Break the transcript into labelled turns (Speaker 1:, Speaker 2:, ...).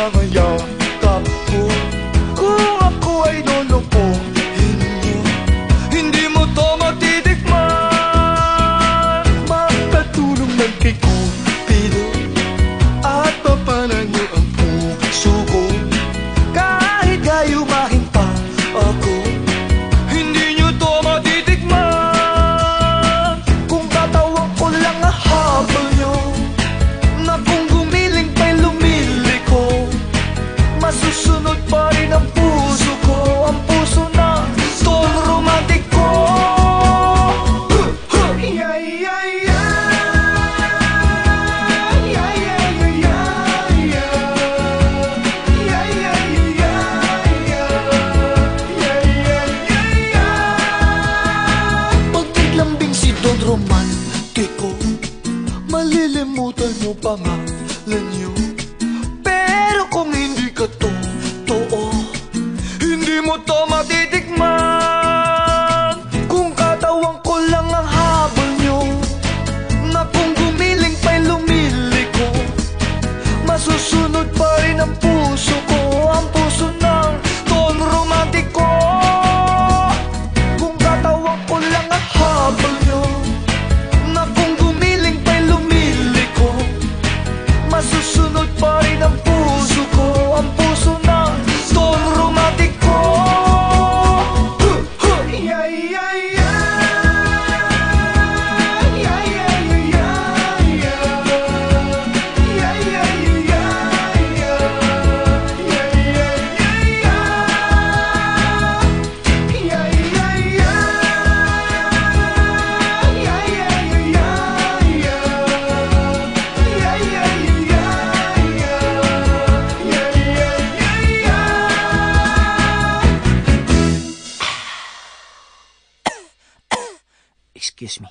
Speaker 1: mga yakap ko Kung ako ay lulukuhin mo Hindi mo to matitikman. Makatulong ng kay Cupido Sunod pa rin ang puso ko Ang puso na tol romantiko Yeah, yeah, yeah
Speaker 2: Excuse me.